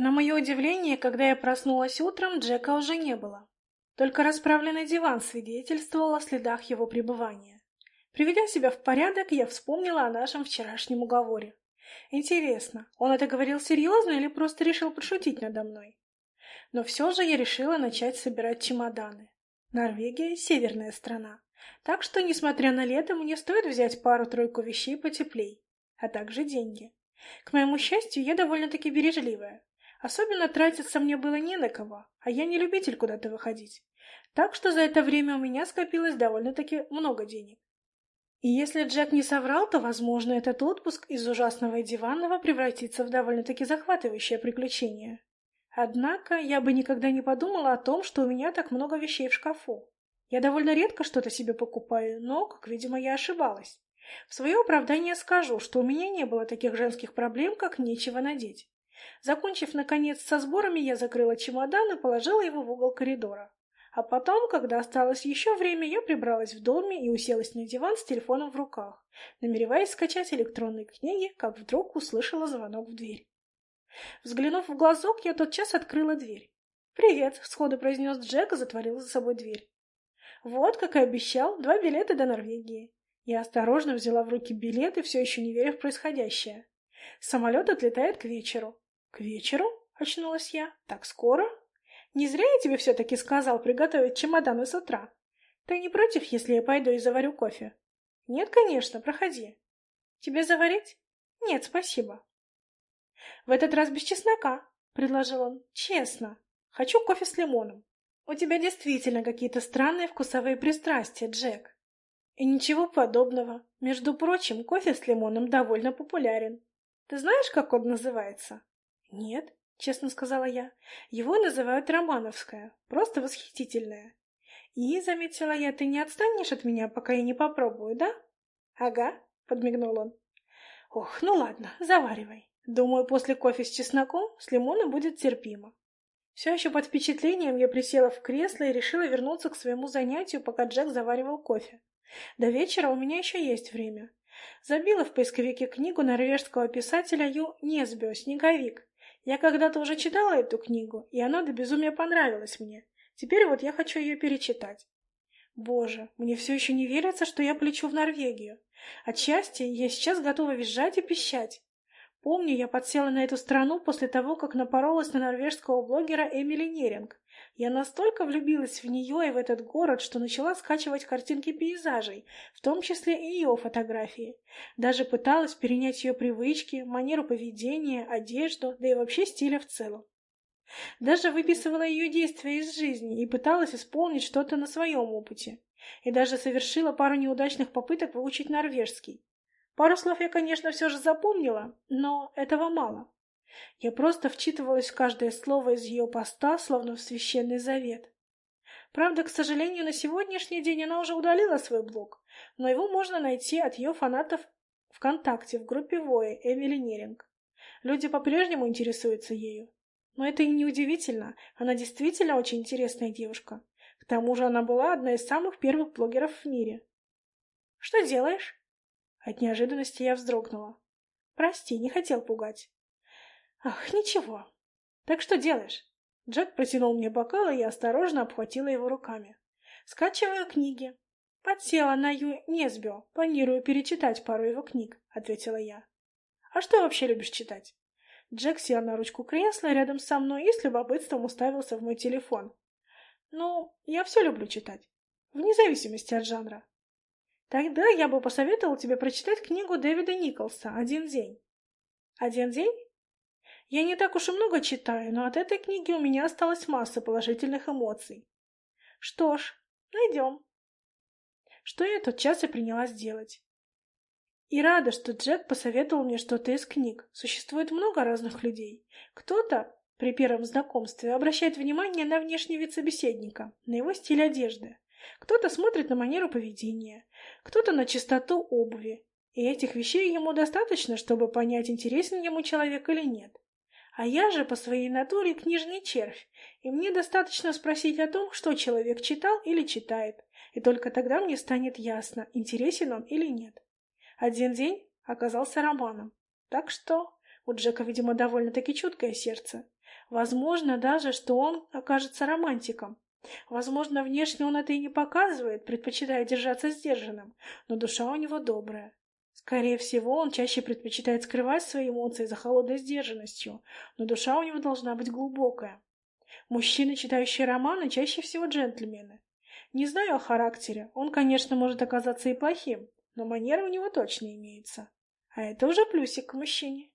На мое удивление, когда я проснулась утром, Джека уже не было. Только расправленный диван свидетельствовал о следах его пребывания. Приведя себя в порядок, я вспомнила о нашем вчерашнем уговоре. Интересно, он это говорил серьезно или просто решил пошутить надо мной? Но все же я решила начать собирать чемоданы. Норвегия — северная страна. Так что, несмотря на лето, мне стоит взять пару-тройку вещей потеплей, а также деньги. К моему счастью, я довольно-таки бережливая. Особенно тратиться мне было не на кого, а я не любитель куда-то выходить. Так что за это время у меня скопилось довольно-таки много денег. И если Джек не соврал, то, возможно, этот отпуск из ужасного и диванного превратится в довольно-таки захватывающее приключение. Однако я бы никогда не подумала о том, что у меня так много вещей в шкафу. Я довольно редко что-то себе покупаю, но, как видимо, я ошибалась. В свое оправдание скажу, что у меня не было таких женских проблем, как нечего надеть. Закончив, наконец, со сборами, я закрыла чемодан и положила его в угол коридора. А потом, когда осталось еще время, я прибралась в доме и уселась на диван с телефоном в руках, намереваясь скачать электронные книги, как вдруг услышала звонок в дверь. Взглянув в глазок, я тотчас открыла дверь. «Привет!» — сходу произнес Джек и затворил за собой дверь. Вот, как и обещал, два билета до Норвегии. Я осторожно взяла в руки билеты, все еще не веря в происходящее. Самолет отлетает к вечеру. К вечеру? Очнулась я. Так скоро? Не зря я тебе все-таки сказал приготовить чемоданы с утра. Ты не против, если я пойду и заварю кофе? Нет, конечно, проходи. Тебе заварить? Нет, спасибо. В этот раз без чеснока, предложил он. Честно. Хочу кофе с лимоном. У тебя действительно какие-то странные вкусовые пристрастия, Джек. И ничего подобного. Между прочим, кофе с лимоном довольно популярен. Ты знаешь, как он называется? Нет, честно сказала я. Его называют Романовская. Просто восхитительная. И, заметила я, ты не отстанешь от меня, пока я не попробую, да? Ага, подмигнул он. Ох, ну ладно, заваривай. Думаю, после кофе с чесноком с лимоном будет терпимо. Все еще под впечатлением я присела в кресло и решила вернуться к своему занятию, пока Джек заваривал кофе. До вечера у меня еще есть время. Забила в поисковике книгу норвежского писателя Ю Несбио «Снеговик». Я когда-то уже читала эту книгу, и она до безумия понравилась мне. Теперь вот я хочу ее перечитать. Боже, мне все еще не верится, что я полечу в Норвегию. От счастья я сейчас готова визжать и пищать. Помню, я подсела на эту страну после того, как напоролась на норвежского блогера Эмили Неринг. Я настолько влюбилась в нее и в этот город, что начала скачивать картинки пейзажей, в том числе и ее фотографии. Даже пыталась перенять ее привычки, манеру поведения, одежду, да и вообще стиля в целом. Даже выписывала ее действия из жизни и пыталась исполнить что-то на своем опыте. И даже совершила пару неудачных попыток выучить норвежский. Пару слов я, конечно, все же запомнила, но этого мало. Я просто вчитывалась в каждое слово из ее поста, словно в священный завет. Правда, к сожалению, на сегодняшний день она уже удалила свой блог, но его можно найти от ее фанатов ВКонтакте в группе Вои Эмили Неринг. Люди по-прежнему интересуются ею. Но это и не удивительно, она действительно очень интересная девушка. К тому же она была одна из самых первых блогеров в мире. «Что делаешь?» От неожиданности я вздрогнула. «Прости, не хотел пугать». «Ах, ничего. Так что делаешь?» Джек протянул мне бокал, и я осторожно обхватила его руками. «Скачиваю книги». «Подсела на Ю Несбио. Планирую перечитать пару его книг», — ответила я. «А что вообще любишь читать?» Джек сел на ручку кресла рядом со мной и с любопытством уставился в мой телефон. «Ну, я все люблю читать. Вне зависимости от жанра. Тогда я бы посоветовал тебе прочитать книгу Дэвида Николса «Один день». «Один день»? Я не так уж и много читаю, но от этой книги у меня осталась масса положительных эмоций. Что ж, найдем. Что я тот час и принялась делать. И рада, что Джек посоветовал мне что-то из книг. Существует много разных людей. Кто-то при первом знакомстве обращает внимание на внешний вид собеседника, на его стиль одежды. Кто-то смотрит на манеру поведения, кто-то на чистоту обуви. И этих вещей ему достаточно, чтобы понять, интересен ему человек или нет. А я же по своей натуре книжный червь, и мне достаточно спросить о том, что человек читал или читает, и только тогда мне станет ясно, интересен он или нет. Один день оказался романом. Так что у Джека, видимо, довольно-таки чуткое сердце. Возможно даже, что он окажется романтиком. Возможно, внешне он это и не показывает, предпочитая держаться сдержанным, но душа у него добрая. Скорее всего, он чаще предпочитает скрывать свои эмоции за холодной сдержанностью, но душа у него должна быть глубокая. Мужчины, читающие романы, чаще всего джентльмены. Не знаю о характере, он, конечно, может оказаться и плохим, но манеры у него точно имеются. А это уже плюсик к мужчине.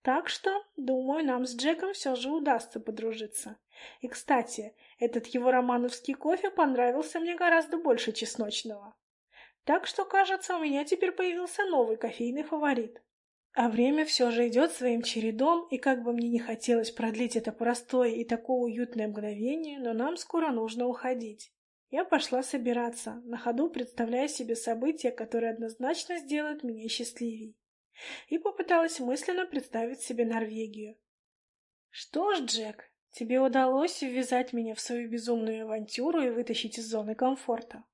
Так что, думаю, нам с Джеком все же удастся подружиться. И, кстати, этот его романовский кофе понравился мне гораздо больше чесночного. Так что, кажется, у меня теперь появился новый кофейный фаворит. А время все же идет своим чередом, и как бы мне не хотелось продлить это простое и такое уютное мгновение, но нам скоро нужно уходить. Я пошла собираться, на ходу представляя себе события, которые однозначно сделают меня счастливей и попыталась мысленно представить себе Норвегию. Что ж, Джек, тебе удалось ввязать меня в свою безумную авантюру и вытащить из зоны комфорта.